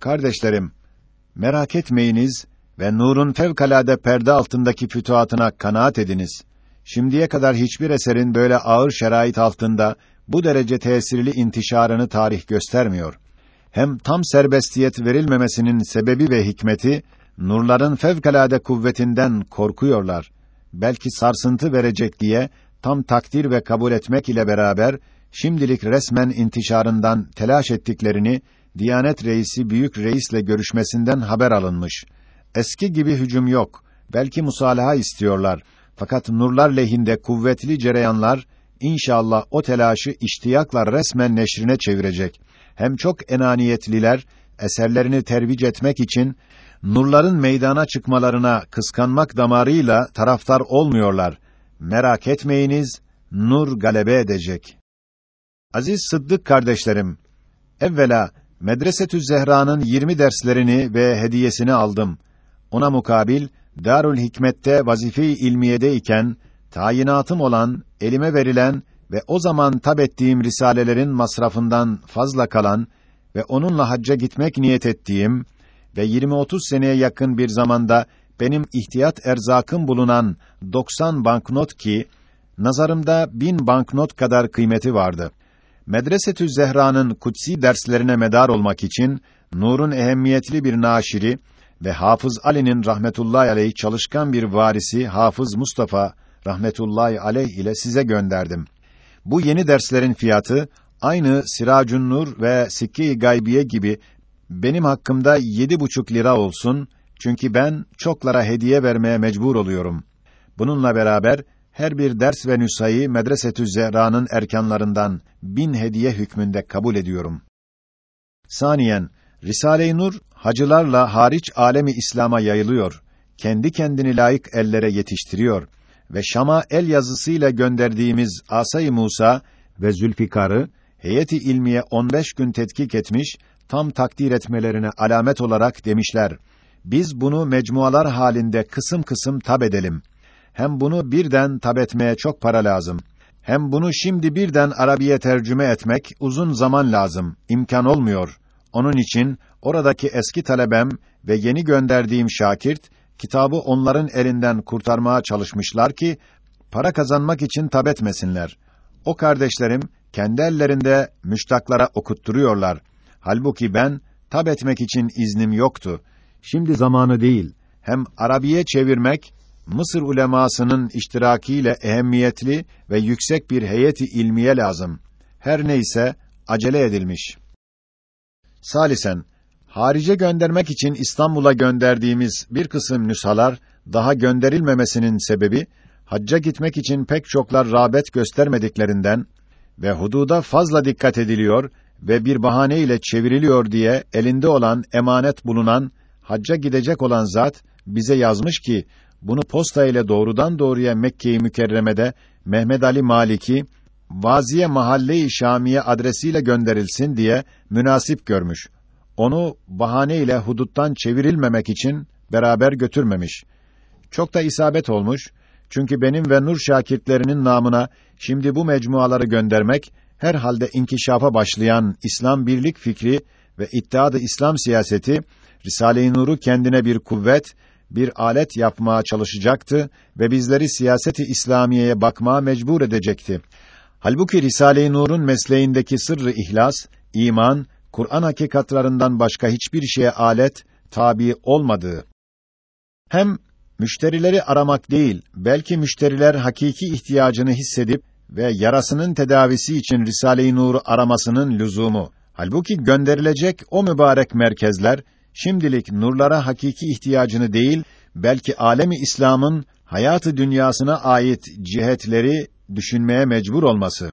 Kardeşlerim, merak etmeyiniz ve nurun fevkalade perde altındaki fütuhatına kanaat ediniz. Şimdiye kadar hiçbir eserin böyle ağır şerait altında bu derece tesirli intişarını tarih göstermiyor. Hem tam serbestiyet verilmemesinin sebebi ve hikmeti, nurların fevkalade kuvvetinden korkuyorlar. Belki sarsıntı verecek diye, tam takdir ve kabul etmek ile beraber, şimdilik resmen intişarından telaş ettiklerini, Diyanet Reisi Büyük Reisle görüşmesinden haber alınmış. Eski gibi hücum yok. Belki musalaha istiyorlar. Fakat nurlar lehinde kuvvetli cereyanlar inşallah o telaşı iştiyakla resmen neşrine çevirecek. Hem çok enaniyetliler eserlerini tervic etmek için nurların meydana çıkmalarına kıskanmak damarıyla taraftar olmuyorlar. Merak etmeyiniz, nur galebe edecek. Aziz Sıddık kardeşlerim, evvela Medresetü Zehra'nın 20 derslerini ve hediyesini aldım. Ona mukabil Darül Hikmet'te vazife-i ilmiyede iken tayinatım olan, elime verilen ve o zaman tab ettiğim risalelerin masrafından fazla kalan ve onunla hacca gitmek niyet ettiğim ve 20-30 seneye yakın bir zamanda benim ihtiyat erzakım bulunan 90 banknot ki nazarımda bin banknot kadar kıymeti vardı. Medresetü Zehra'nın kutsi derslerine medar olmak için Nur'un ehemmiyetli bir naşiri ve Hafız Ali'nin rahmetullahi aleyh çalışkan bir varisi Hafız Mustafa rahmetullahi aleyh ile size gönderdim. Bu yeni derslerin fiyatı aynı Siracun Nur ve Sikke-i Gaybiye gibi benim hakkımda yedi buçuk lira olsun çünkü ben çoklara hediye vermeye mecbur oluyorum. Bununla beraber her bir ders ve nüshayı Medresetü Zehra'nın erkanlarından bin hediye hükmünde kabul ediyorum. Saniyen, Risale-i Nur hacılarla hariç alemi İslam'a yayılıyor. Kendi kendini layık ellere yetiştiriyor ve Şam'a el yazısıyla gönderdiğimiz Asay Musa ve Zülfikar'ı heyeti ilmiye 15 gün tetkik etmiş, tam takdir etmelerine alamet olarak demişler. Biz bunu mecmualar halinde kısım kısım tab edelim. Hem bunu birden tab etmeye çok para lazım. Hem bunu şimdi birden Arabiye tercüme etmek uzun zaman lazım. İmkan olmuyor. Onun için oradaki eski talebem ve yeni gönderdiğim şakirt kitabı onların elinden kurtarmaya çalışmışlar ki para kazanmak için tab etmesinler. O kardeşlerim kendi ellerinde müştaklara okutturuyorlar. Halbuki ben tab etmek için iznim yoktu. Şimdi zamanı değil. Hem Arabiye çevirmek Mısır ulemasının iştirakiyle ehemmiyetli ve yüksek bir heyeti ilmiye lazım. Her neyse acele edilmiş. Salisen harice göndermek için İstanbul'a gönderdiğimiz bir kısım nüshalar daha gönderilmemesinin sebebi hacca gitmek için pek çoklar rağbet göstermediklerinden ve hududa fazla dikkat ediliyor ve bir bahane ile çevriliyor diye elinde olan emanet bulunan hacca gidecek olan zat bize yazmış ki bunu posta ile doğrudan doğruya Mekke-i Mükerreme'de Mehmet Ali Maliki Vaziye Mahalle-i Şamiye adresiyle gönderilsin diye münasip görmüş. Onu bahane ile huduttan çevirilmemek için beraber götürmemiş. Çok da isabet olmuş. Çünkü benim ve Nur şakirtlerinin namına şimdi bu mecmuaları göndermek herhalde inkişafa başlayan İslam birlik fikri ve iddiadı İslam siyaseti Risale-i Nur'u kendine bir kuvvet, bir alet yapmaya çalışacaktı ve bizleri siyaseti İslamiye'ye bakmaya mecbur edecekti. Halbuki Risale-i Nur'un mesleğindeki sırrı ihlas, iman, Kur'an hakikatlarından başka hiçbir şeye alet, tabi olmadığı. Hem müşterileri aramak değil, belki müşteriler hakiki ihtiyacını hissedip ve yarasının tedavisi için Risale-i Nur'u aramasının lüzumu. Halbuki gönderilecek o mübarek merkezler şimdilik nurlara hakiki ihtiyacını değil, belki alemi İslam'ın hayatı dünyasına ait cihetleri düşünmeye mecbur olması.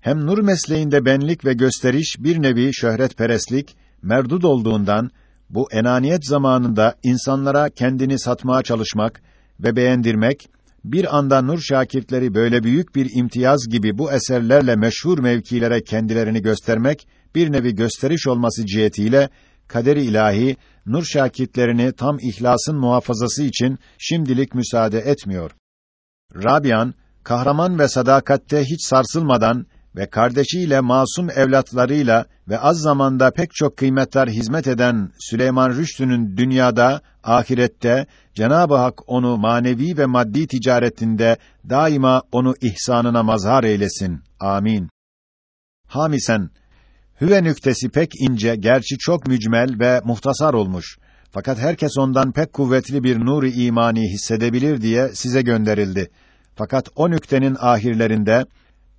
Hem nur mesleğinde benlik ve gösteriş bir nevi şöhretperestlik merdud olduğundan bu enaniyet zamanında insanlara kendini satmaya çalışmak ve beğendirmek bir anda nur şakirtleri böyle büyük bir imtiyaz gibi bu eserlerle meşhur mevkilere kendilerini göstermek bir nevi gösteriş olması cihetiyle kaderi ilahi nur şakitlerini tam ihlasın muhafazası için şimdilik müsaade etmiyor. Rabian kahraman ve sadakatte hiç sarsılmadan ve kardeşiyle masum evlatlarıyla ve az zamanda pek çok kıymetler hizmet eden Süleyman Rüştü'nün dünyada, ahirette Cenab-ı Hak onu manevi ve maddi ticaretinde daima onu ihsanına mazhar eylesin. Amin. Hamisen Hüve nüktesi pek ince, gerçi çok mücmel ve muhtasar olmuş. Fakat herkes ondan pek kuvvetli bir nuru imani hissedebilir diye size gönderildi. Fakat o nüktenin ahirlerinde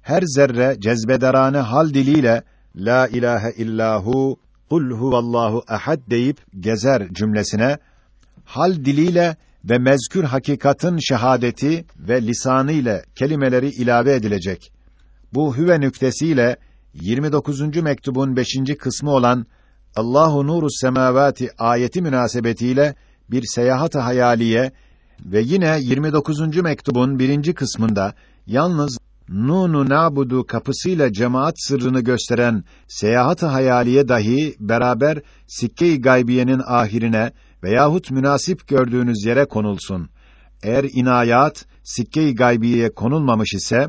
her zerre cezbederane hal diliyle la ilahe illahu kul huvallahu ehad deyip gezer cümlesine hal diliyle ve mezkür hakikatın şehadeti ve lisanı ile kelimeleri ilave edilecek. Bu hüve nüktesiyle 29. mektubun 5. kısmı olan Allahu nurus semavati ayeti münasebetiyle bir seyahat-ı hayaliye ve yine 29. mektubun birinci kısmında yalnız Nunu Nabudu kapısıyla cemaat sırrını gösteren seyahat-ı hayaliye dahi beraber sikke-i gaybiyenin ahirine veyahut münasip gördüğünüz yere konulsun. Eğer inayat sikke-i gaybiyeye konulmamış ise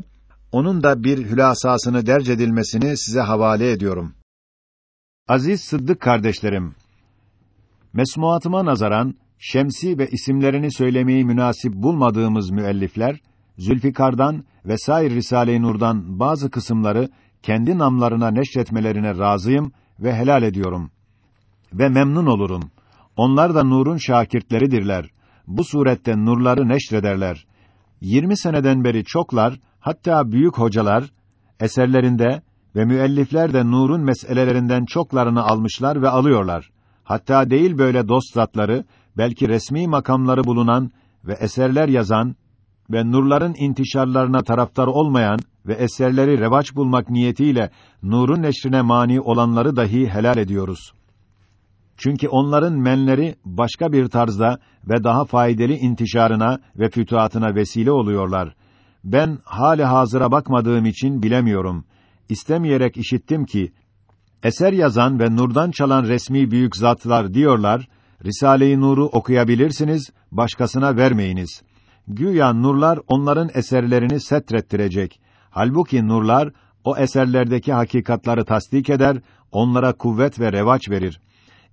onun da bir hülasasını derc edilmesini size havale ediyorum. Aziz Sıddık kardeşlerim, mesmuatıma nazaran şemsi ve isimlerini söylemeyi münasip bulmadığımız müellifler Zülfikar'dan ve sair Risale-i Nur'dan bazı kısımları kendi namlarına neşretmelerine razıyım ve helal ediyorum. Ve memnun olurum. Onlar da nurun şakirtleridirler. Bu surette nurları neşrederler. 20 seneden beri çoklar, hatta büyük hocalar eserlerinde ve müellifler de nurun meselelerinden çoklarını almışlar ve alıyorlar. Hatta değil böyle dost zatları, belki resmi makamları bulunan ve eserler yazan ve nurların intişarlarına taraftar olmayan ve eserleri revaç bulmak niyetiyle nurun neşrine mani olanları dahi helal ediyoruz. Çünkü onların menleri başka bir tarzda ve daha faydalı intişarına ve fütuhatına vesile oluyorlar. Ben hali hazıra bakmadığım için bilemiyorum. İstemeyerek işittim ki eser yazan ve nurdan çalan resmi büyük zatlar diyorlar, Risale-i Nur'u okuyabilirsiniz, başkasına vermeyiniz. Güya nurlar onların eserlerini setrettirecek. Halbuki nurlar o eserlerdeki hakikatları tasdik eder, onlara kuvvet ve revaç verir.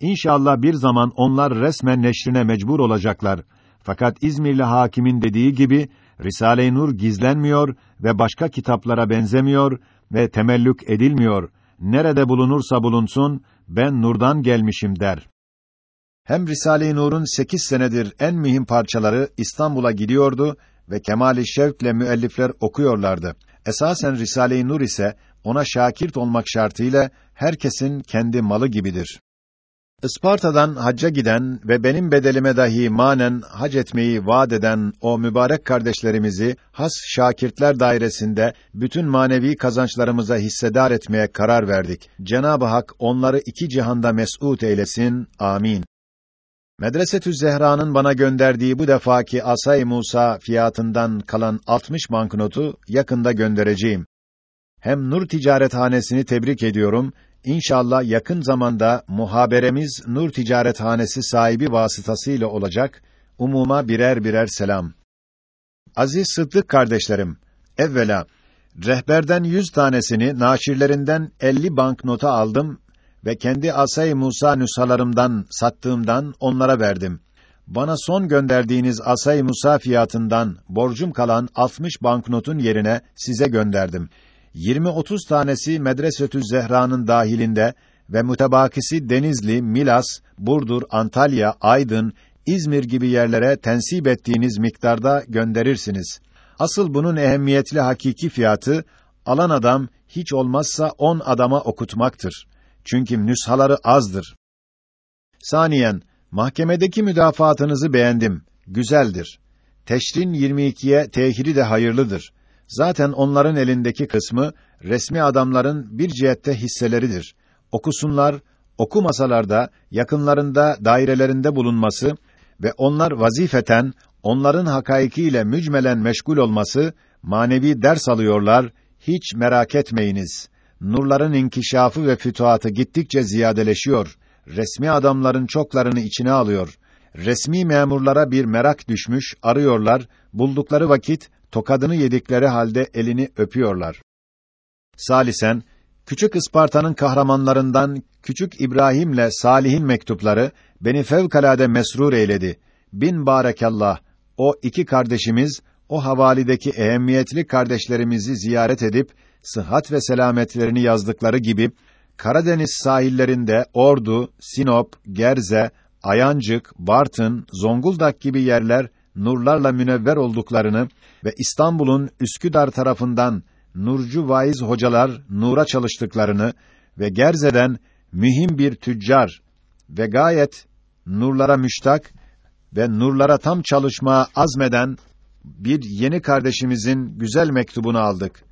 İnşallah bir zaman onlar resmen neşrine mecbur olacaklar. Fakat İzmirli hakimin dediği gibi Risale-i Nur gizlenmiyor ve başka kitaplara benzemiyor ve temellük edilmiyor. Nerede bulunursa bulunsun ben nurdan gelmişim der. Hem Risale-i Nur'un sekiz senedir en mühim parçaları İstanbul'a gidiyordu ve kemali şevkle müellifler okuyorlardı. Esasen Risale-i Nur ise ona şakirt olmak şartıyla herkesin kendi malı gibidir. Isparta'dan hacca giden ve benim bedelime dahi manen hac etmeyi vaat eden o mübarek kardeşlerimizi has şakirtler dairesinde bütün manevi kazançlarımıza hissedar etmeye karar verdik. Cenab-ı Hak onları iki cihanda mes'ud eylesin. Amin. Medresetü Zehra'nın bana gönderdiği bu defaki Asay Musa fiyatından kalan 60 banknotu yakında göndereceğim. Hem Nur Ticarethanesini tebrik ediyorum. İnşallah yakın zamanda muhaberemiz Nur Ticarethanesi sahibi vasıtasıyla olacak. Umuma birer birer selam. Aziz Sıddık kardeşlerim, evvela rehberden yüz tanesini, naşirlerinden elli banknota aldım ve kendi Asay Musa nüshalarımdan sattığımdan onlara verdim. Bana son gönderdiğiniz Asay Musa fiyatından borcum kalan 60 banknotun yerine size gönderdim. 20-30 tanesi Medresetü Zehra'nın dahilinde ve mütebakisi Denizli, Milas, Burdur, Antalya, Aydın, İzmir gibi yerlere tensip ettiğiniz miktarda gönderirsiniz. Asıl bunun ehemmiyetli hakiki fiyatı alan adam hiç olmazsa 10 adama okutmaktır. Çünkü nüshaları azdır. Saniyen, mahkemedeki müdafaatınızı beğendim. Güzeldir. Teşrin 22'ye tehiri de hayırlıdır. Zaten onların elindeki kısmı resmi adamların bir cihette hisseleridir. Okusunlar, okumasalar yakınlarında, dairelerinde bulunması ve onlar vazifeten onların hakaikiyle mücmelen meşgul olması manevi ders alıyorlar. Hiç merak etmeyiniz nurların inkişafı ve fütuhatı gittikçe ziyadeleşiyor. Resmi adamların çoklarını içine alıyor. Resmi memurlara bir merak düşmüş, arıyorlar, buldukları vakit tokadını yedikleri halde elini öpüyorlar. Salisen, Küçük Isparta'nın kahramanlarından Küçük İbrahim'le Salih'in mektupları beni fevkalade mesrur eyledi. Bin barekallah. O iki kardeşimiz o havalideki ehemmiyetli kardeşlerimizi ziyaret edip sıhhat ve selametlerini yazdıkları gibi Karadeniz sahillerinde Ordu, Sinop, Gerze, Ayancık, Bartın, Zonguldak gibi yerler nurlarla münevver olduklarını ve İstanbul'un Üsküdar tarafından nurcu vaiz hocalar nura çalıştıklarını ve Gerze'den mühim bir tüccar ve gayet nurlara müştak ve nurlara tam çalışmaya azmeden bir yeni kardeşimizin güzel mektubunu aldık.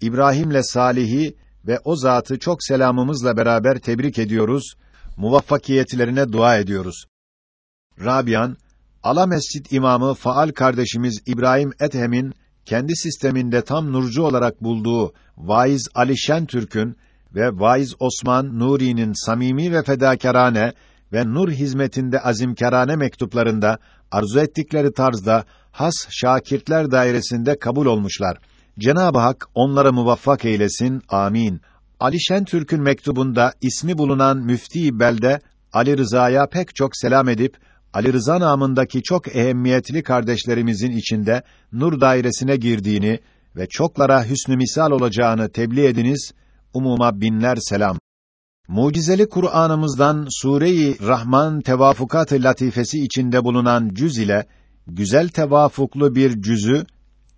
İbrahim'le Salih'i ve o zatı çok selamımızla beraber tebrik ediyoruz, muvaffakiyetlerine dua ediyoruz. Rabian, Ala Mescid imamı faal kardeşimiz İbrahim Ethem'in kendi sisteminde tam nurcu olarak bulduğu Vaiz Ali Şentürk'ün ve Vaiz Osman Nuri'nin samimi ve fedakarane ve nur hizmetinde azimkarane mektuplarında arzu ettikleri tarzda has şakirtler dairesinde kabul olmuşlar. Cenab-ı Hak onlara muvaffak eylesin. Amin. Ali Şentürk'ün mektubunda ismi bulunan müfti belde Ali Rıza'ya pek çok selam edip Ali Rıza namındaki çok ehemmiyetli kardeşlerimizin içinde nur dairesine girdiğini ve çoklara hüsnü misal olacağını tebliğ ediniz. Umuma binler selam. Mucizeli Kur'anımızdan Sure-i Rahman tevafukat-ı latifesi içinde bulunan cüz ile güzel tevafuklu bir cüzü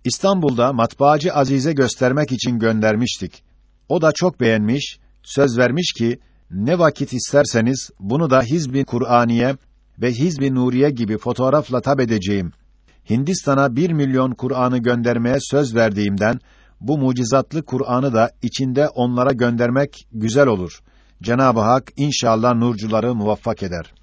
İstanbul'da matbaacı Azize göstermek için göndermiştik. O da çok beğenmiş, söz vermiş ki ne vakit isterseniz bunu da Hizb-i Kur'aniye ve Hizb-i Nuriye gibi fotoğrafla tab edeceğim. Hindistan'a bir milyon Kur'an'ı göndermeye söz verdiğimden bu mucizatlı Kur'an'ı da içinde onlara göndermek güzel olur. Cenab-ı Hak inşallah nurcuları muvaffak eder.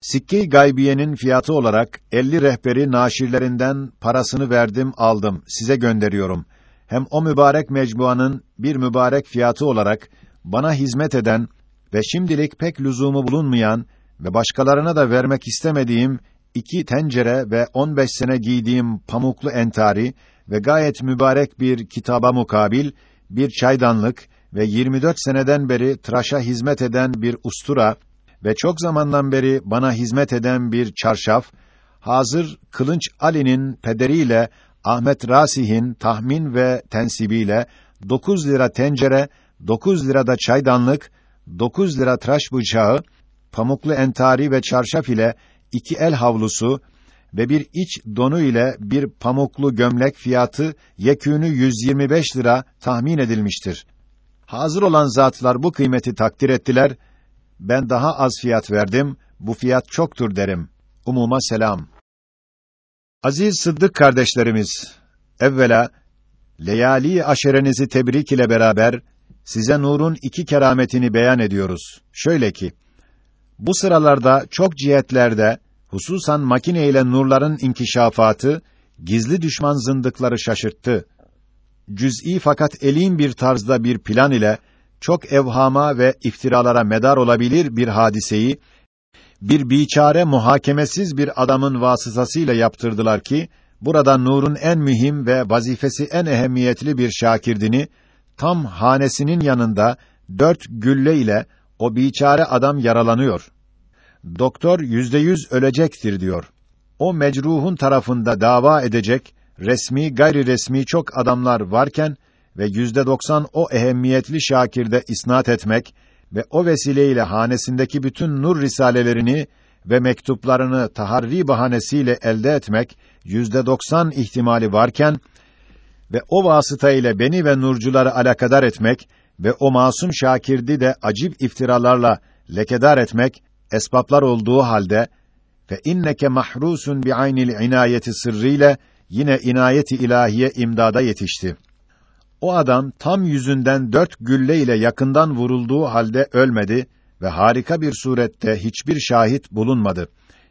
Sikke-i gaybiyenin fiyatı olarak 50 rehberi naşirlerinden parasını verdim, aldım. Size gönderiyorum. Hem o mübarek mecmuanın bir mübarek fiyatı olarak bana hizmet eden ve şimdilik pek lüzumu bulunmayan ve başkalarına da vermek istemediğim iki tencere ve 15 sene giydiğim pamuklu entari ve gayet mübarek bir kitaba mukabil bir çaydanlık ve 24 seneden beri tıraşa hizmet eden bir ustura ve çok zamandan beri bana hizmet eden bir çarşaf, hazır Kılınç Ali'nin pederiyle Ahmet Rasih'in tahmin ve tensibiyle 9 lira tencere, 9 lirada çaydanlık, 9 lira tıraş bıçağı, pamuklu entari ve çarşaf ile iki el havlusu ve bir iç donu ile bir pamuklu gömlek fiyatı yekûnü 125 lira tahmin edilmiştir. Hazır olan zatlar bu kıymeti takdir ettiler. Ben daha az fiyat verdim. Bu fiyat çoktur derim. Umuma selam. Aziz Sıddık kardeşlerimiz, evvela leyali aşerenizi tebrik ile beraber size nurun iki kerametini beyan ediyoruz. Şöyle ki bu sıralarda çok cihetlerde hususan makine ile nurların inkişafatı gizli düşman zındıkları şaşırttı. Cüz'i fakat elin bir tarzda bir plan ile çok evhama ve iftiralara medar olabilir bir hadiseyi bir biçare muhakemesiz bir adamın vasıtasıyla yaptırdılar ki burada nurun en mühim ve vazifesi en ehemmiyetli bir şakirdini tam hanesinin yanında dört gülle ile o biçare adam yaralanıyor. Doktor yüzde yüz ölecektir diyor. O mecruhun tarafında dava edecek resmi gayri resmi çok adamlar varken ve yüzde doksan o ehemmiyetli şakirde isnat etmek ve o vesileyle hanesindeki bütün nur risalelerini ve mektuplarını taharri bahanesiyle elde etmek yüzde doksan ihtimali varken ve o vasıta ile beni ve nurcuları alakadar etmek ve o masum şakirdi de acip iftiralarla lekedar etmek esbaplar olduğu halde fe inneke mahrusun bi aynil inayeti sırrıyla yine inayeti ilahiye imdada yetişti. O adam tam yüzünden dört gülle ile yakından vurulduğu halde ölmedi ve harika bir surette hiçbir şahit bulunmadı.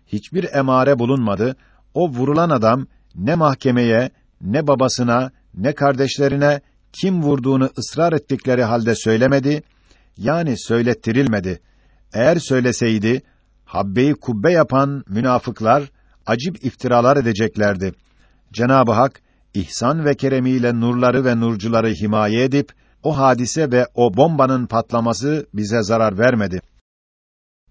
Hiçbir emare bulunmadı. O vurulan adam ne mahkemeye, ne babasına, ne kardeşlerine kim vurduğunu ısrar ettikleri halde söylemedi, yani söylettirilmedi. Eğer söyleseydi, habbeyi kubbe yapan münafıklar acip iftiralar edeceklerdi. Cenab-ı Hak ihsan ve keremiyle nurları ve nurcuları himaye edip o hadise ve o bombanın patlaması bize zarar vermedi.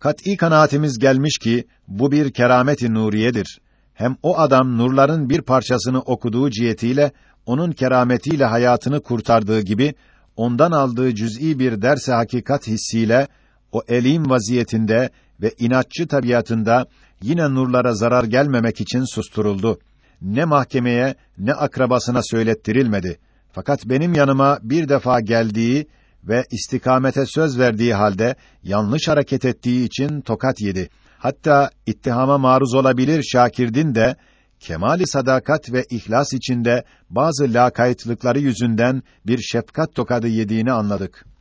Kat'î kanaatimiz gelmiş ki bu bir kerameti nuriyedir. Hem o adam nurların bir parçasını okuduğu cihetiyle onun kerametiyle hayatını kurtardığı gibi ondan aldığı cüz'i bir derse hakikat hissiyle o elim vaziyetinde ve inatçı tabiatında yine nurlara zarar gelmemek için susturuldu. Ne mahkemeye ne akrabasına söylettirilmedi. Fakat benim yanıma bir defa geldiği ve istikamete söz verdiği halde yanlış hareket ettiği için tokat yedi. Hatta ittihama maruz olabilir Şakirdin de kemali sadakat ve ihlas içinde bazı lakaytlıkları yüzünden bir şefkat tokadı yediğini anladık.